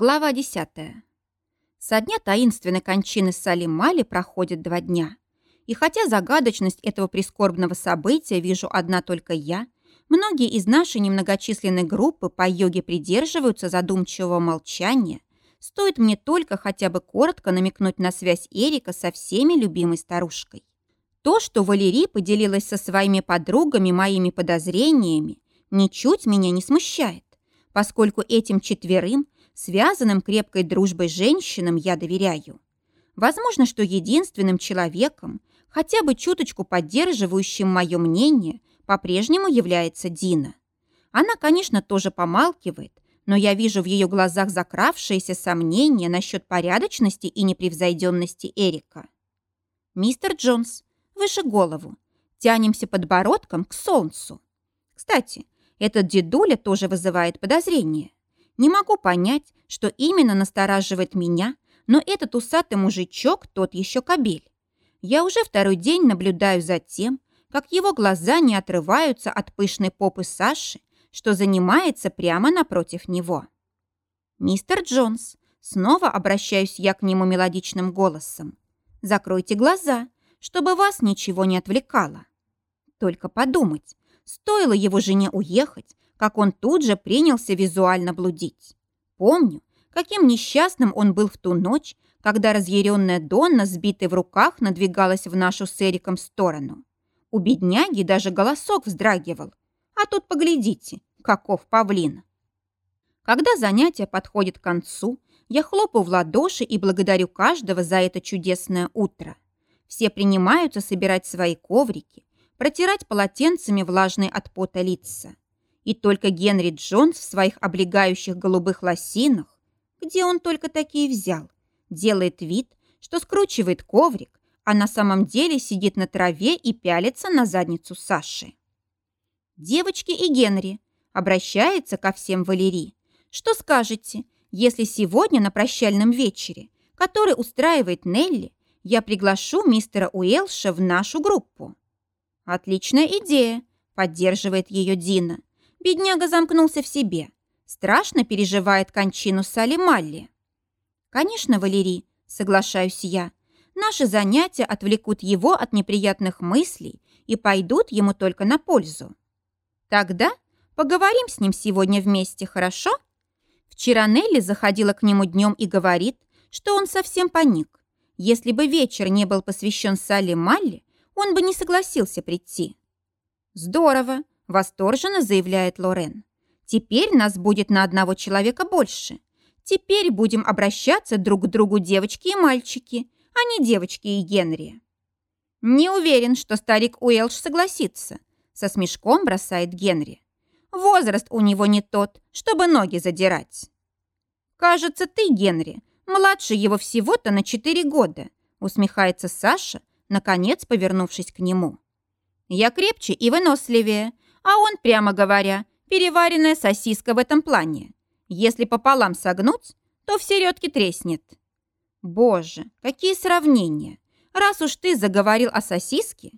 Глава 10. Со дня таинственной кончины Салим Мали проходит два дня. И хотя загадочность этого прискорбного события вижу одна только я, многие из нашей немногочисленной группы по йоге придерживаются задумчивого молчания, стоит мне только хотя бы коротко намекнуть на связь Эрика со всеми любимой старушкой. То, что Валерий поделилась со своими подругами моими подозрениями, ничуть меня не смущает, поскольку этим четверым – Связанным крепкой дружбой женщинам я доверяю. Возможно, что единственным человеком, хотя бы чуточку поддерживающим мое мнение, по-прежнему является Дина. Она, конечно, тоже помалкивает, но я вижу в ее глазах закравшиеся сомнения насчет порядочности и непревзойденности Эрика. «Мистер Джонс, выше голову. Тянемся подбородком к солнцу. Кстати, этот дедуля тоже вызывает подозрения. Не могу понять, что именно настораживает меня, но этот усатый мужичок тот еще кобель. Я уже второй день наблюдаю за тем, как его глаза не отрываются от пышной попы Саши, что занимается прямо напротив него. «Мистер Джонс», снова обращаюсь я к нему мелодичным голосом, «закройте глаза, чтобы вас ничего не отвлекало». Только подумать, стоило его жене уехать, как он тут же принялся визуально блудить. Помню, каким несчастным он был в ту ночь, когда разъяренная Донна, сбитая в руках, надвигалась в нашу с Эриком сторону. У бедняги даже голосок вздрагивал. А тут поглядите, каков павлин. Когда занятие подходит к концу, я хлопаю в ладоши и благодарю каждого за это чудесное утро. Все принимаются собирать свои коврики, протирать полотенцами влажные от пота лица. И только Генри Джонс в своих облегающих голубых лосинах, где он только такие взял, делает вид, что скручивает коврик, а на самом деле сидит на траве и пялится на задницу Саши. «Девочки и Генри», обращается ко всем Валерий. «Что скажете, если сегодня на прощальном вечере, который устраивает Нелли, я приглашу мистера Уэлша в нашу группу?» «Отличная идея», — поддерживает ее Дина. Бедняга замкнулся в себе. Страшно переживает кончину Салли Малли. Конечно, Валерий, соглашаюсь я. Наши занятия отвлекут его от неприятных мыслей и пойдут ему только на пользу. Тогда поговорим с ним сегодня вместе, хорошо? Вчера Нелли заходила к нему днем и говорит, что он совсем паник. Если бы вечер не был посвящен Салли Малли, он бы не согласился прийти. Здорово, Восторженно заявляет Лорен. Теперь нас будет на одного человека больше. Теперь будем обращаться друг к другу девочки и мальчики, а не девочки и Генри. Не уверен, что старик Уэлш согласится. Со смешком бросает Генри. Возраст у него не тот, чтобы ноги задирать. Кажется, ты, Генри, младше его всего-то на четыре года, усмехается Саша, наконец повернувшись к нему. Я крепче и выносливее, а он, прямо говоря, переваренная сосиска в этом плане. Если пополам согнуть, то в середке треснет. Боже, какие сравнения! Раз уж ты заговорил о сосиске,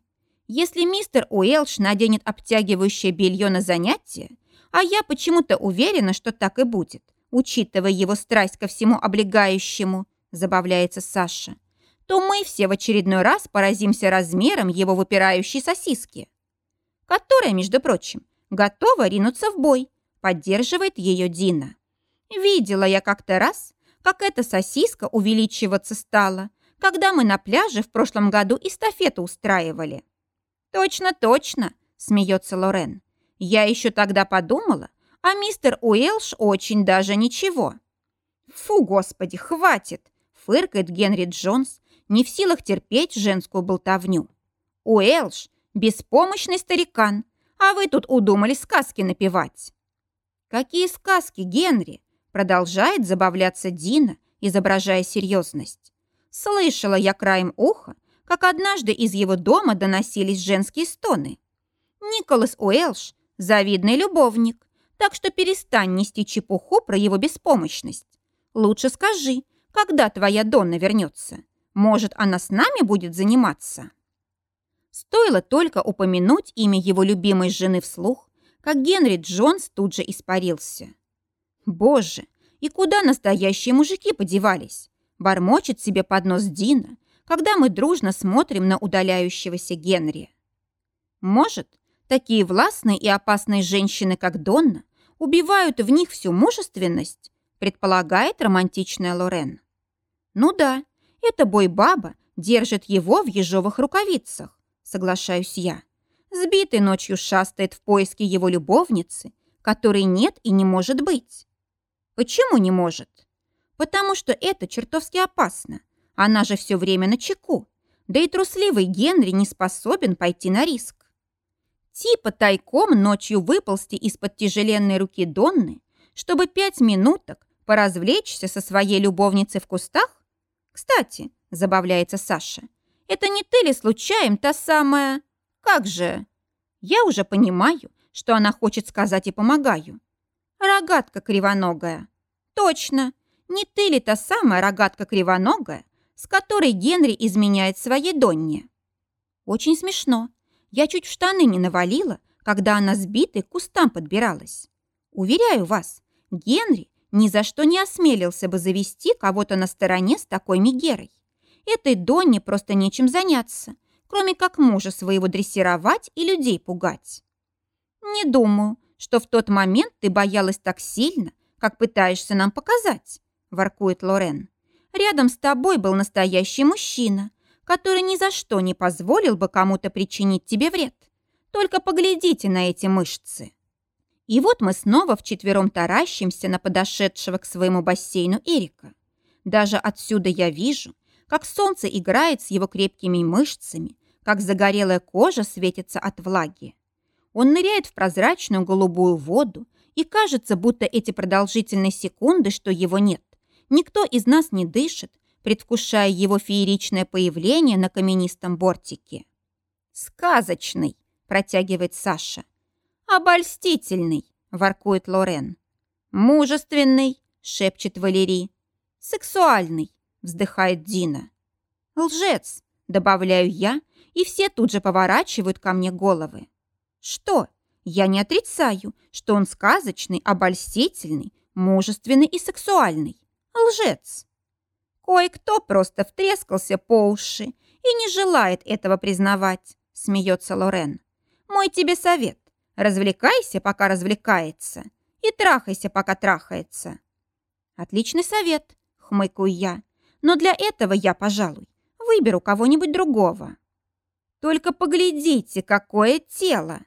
если мистер Уэлш наденет обтягивающее белье на занятие, а я почему-то уверена, что так и будет, учитывая его страсть ко всему облегающему, забавляется Саша, то мы все в очередной раз поразимся размером его выпирающей сосиски которая, между прочим, готова ринуться в бой, поддерживает ее Дина. Видела я как-то раз, как эта сосиска увеличиваться стала, когда мы на пляже в прошлом году эстафету устраивали. «Точно, точно», – смеется Лорен. «Я еще тогда подумала, а мистер Уэлш очень даже ничего». «Фу, господи, хватит!» – фыркает Генри Джонс, не в силах терпеть женскую болтовню. Уэлш Беспомощный старикан, а вы тут удумали сказки напевать». «Какие сказки, Генри?» Продолжает забавляться Дина, изображая серьезность. Слышала я краем уха, как однажды из его дома доносились женские стоны. Николас Уэлш – завидный любовник, так что перестань нести чепуху про его беспомощность. Лучше скажи, когда твоя Донна вернется. Может, она с нами будет заниматься?» Стоило только упомянуть имя его любимой жены вслух, как Генри Джонс тут же испарился. Боже, И куда настоящие мужики подевались? Бормочет себе под нос Дина, когда мы дружно смотрим на удаляющегося Генри. Может, такие властные и опасные женщины, как Донна, убивают в них всю мужественность, предполагает романтичная Лорен. Ну да, эта бой-баба держит его в ежовых рукавицах, соглашаюсь я. Сбитый ночью шастает в поиске его любовницы, которой нет и не может быть. Почему не может? Потому что это чертовски опасно. Она же все время на чеку. Да и трусливый Генри не способен пойти на риск. Типа тайком ночью выползти из-под тяжеленной руки Донны, чтобы пять минуток поразвлечься со своей любовницей в кустах? Кстати, забавляется Саша, это не ты ли случаем та самая... Как же? Я уже понимаю, что она хочет сказать и помогаю. Рогатка кривоногая. Точно. Не ты ли та самая рогатка кривоногая, с которой Генри изменяет своей Донне? Очень смешно. Я чуть в штаны не навалила, когда она сбитой к кустам подбиралась. Уверяю вас, Генри ни за что не осмелился бы завести кого-то на стороне с такой Мегерой. Этой Донне просто нечем заняться, кроме как мужа своего дрессировать и людей пугать. Не думаю, что в тот момент ты боялась так сильно, как пытаешься нам показать, воркует Лорен. Рядом с тобой был настоящий мужчина, который ни за что не позволил бы кому-то причинить тебе вред. Только поглядите на эти мышцы. И вот мы снова вчетвером таращимся на подошедшего к своему бассейну Эрика. Даже отсюда я вижу, как солнце играет с его крепкими мышцами, как загорелая кожа светится от влаги. Он ныряет в прозрачную голубую воду, и кажется, будто эти продолжительные секунды, что его нет, никто из нас не дышит, предвкушая его фееричное появление на каменистом бортике. «Сказочный!» – протягивает Саша. «Обольстительный!» – воркует Лорен. «Мужественный!» – шепчет Валерий. «Сексуальный!» Вздыхает Дина. Лжец, добавляю я, и все тут же поворачивают ко мне головы. Что? Я не отрицаю, что он сказочный, обольстительный, мужественный и сексуальный. Лжец. Кое-кто просто втрескался по уши и не желает этого признавать, смеется Лорен. Мой тебе совет. Развлекайся, пока развлекается, и трахайся, пока трахается. Отличный совет, хмыкаю я. Но для этого я, пожалуй, выберу кого-нибудь другого. Только поглядите, какое тело!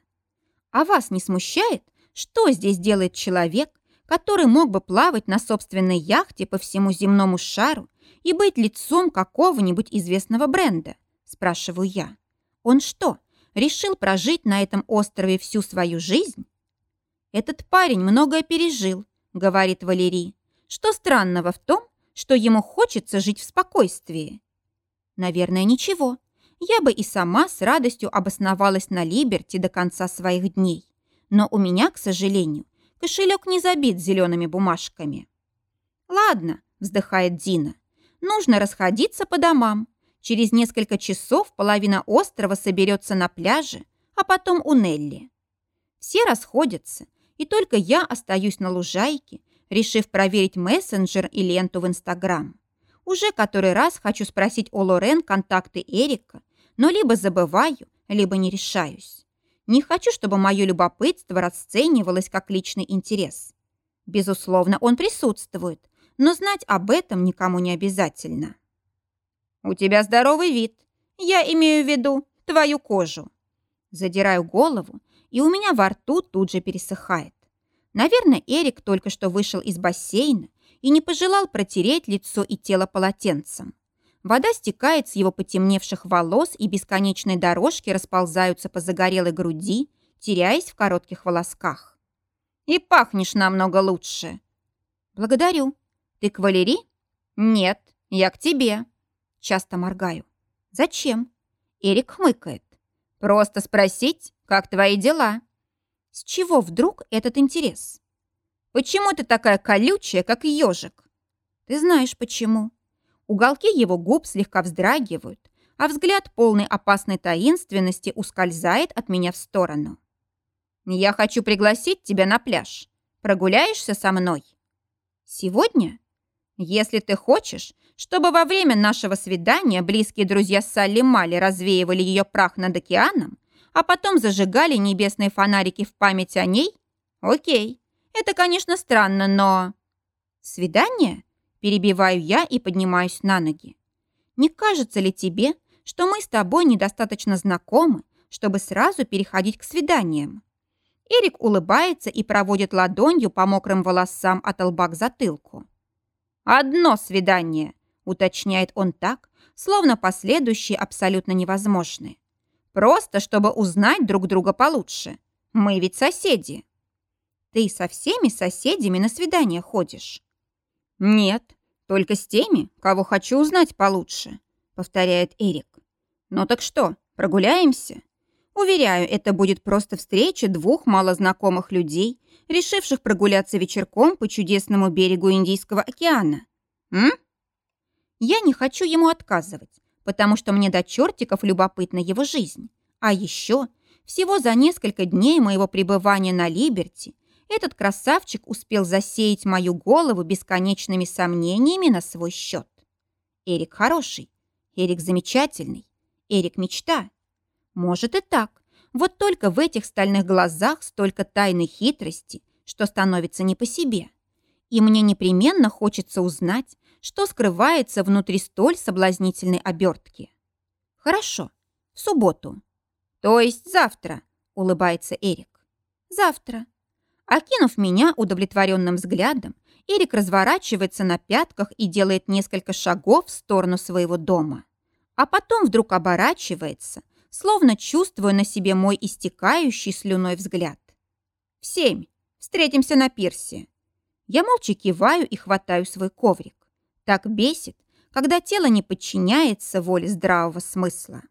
А вас не смущает, что здесь делает человек, который мог бы плавать на собственной яхте по всему земному шару и быть лицом какого-нибудь известного бренда? Спрашиваю я. Он что, решил прожить на этом острове всю свою жизнь? Этот парень многое пережил, говорит Валерий. Что странного в том, что ему хочется жить в спокойствии. Наверное, ничего. Я бы и сама с радостью обосновалась на Либерти до конца своих дней. Но у меня, к сожалению, кошелек не забит зелеными бумажками. «Ладно», — вздыхает Дина, — «нужно расходиться по домам. Через несколько часов половина острова соберется на пляже, а потом у Нелли. Все расходятся, и только я остаюсь на лужайке, решив проверить мессенджер и ленту в Инстаграм. Уже который раз хочу спросить у Лорен контакты Эрика, но либо забываю, либо не решаюсь. Не хочу, чтобы мое любопытство расценивалось как личный интерес. Безусловно, он присутствует, но знать об этом никому не обязательно. «У тебя здоровый вид. Я имею в виду твою кожу». Задираю голову, и у меня во рту тут же пересыхает. Наверное, Эрик только что вышел из бассейна и не пожелал протереть лицо и тело полотенцем. Вода стекает с его потемневших волос, и бесконечные дорожки расползаются по загорелой груди, теряясь в коротких волосках. «И пахнешь намного лучше». «Благодарю. Ты к Валерии?» «Нет, я к тебе». Часто моргаю. «Зачем?» Эрик хмыкает. «Просто спросить, как твои дела?» С чего вдруг этот интерес? Почему ты такая колючая, как ежик? Ты знаешь почему. Уголки его губ слегка вздрагивают, а взгляд полный опасной таинственности ускользает от меня в сторону. «Я хочу пригласить тебя на пляж. Прогуляешься со мной?» Сегодня? Если ты хочешь, чтобы во время нашего свидания близкие друзья Салли Мали развеивали ее прах над океаном, а потом зажигали небесные фонарики в память о ней? Окей. Это, конечно, странно, но... Свидание? Перебиваю я и поднимаюсь на ноги. Не кажется ли тебе, что мы с тобой недостаточно знакомы, чтобы сразу переходить к свиданиям? Эрик улыбается и проводит ладонью по мокрым волосам от лба к затылку. «Одно свидание», — уточняет он так, словно последующие абсолютно невозможны. «Просто, чтобы узнать друг друга получше. Мы ведь соседи». «Ты со всеми соседями на свидание ходишь?» «Нет, только с теми, кого хочу узнать получше», — повторяет Эрик. «Ну так что, прогуляемся?» Уверяю, это будет просто встреча двух малознакомых людей, решивших прогуляться вечерком по чудесному берегу Индийского океана. М? Я не хочу ему отказывать, потому что мне до чертиков любопытна его жизнь. А еще, всего за несколько дней моего пребывания на Либерти, этот красавчик успел засеять мою голову бесконечными сомнениями на свой счет. Эрик хороший, Эрик замечательный, Эрик мечта. Может и так. Вот только в этих стальных глазах столько тайной хитрости, что становится не по себе. И мне непременно хочется узнать, что скрывается внутри столь соблазнительной обертки. Хорошо, в субботу. То есть завтра, улыбается Эрик. Завтра. Окинув меня удовлетворенным взглядом, Эрик разворачивается на пятках и делает несколько шагов в сторону своего дома. А потом вдруг оборачивается – словно чувствуя на себе мой истекающий слюной взгляд. «В семь. Встретимся на пирсе». Я молча киваю и хватаю свой коврик. Так бесит, когда тело не подчиняется воле здравого смысла.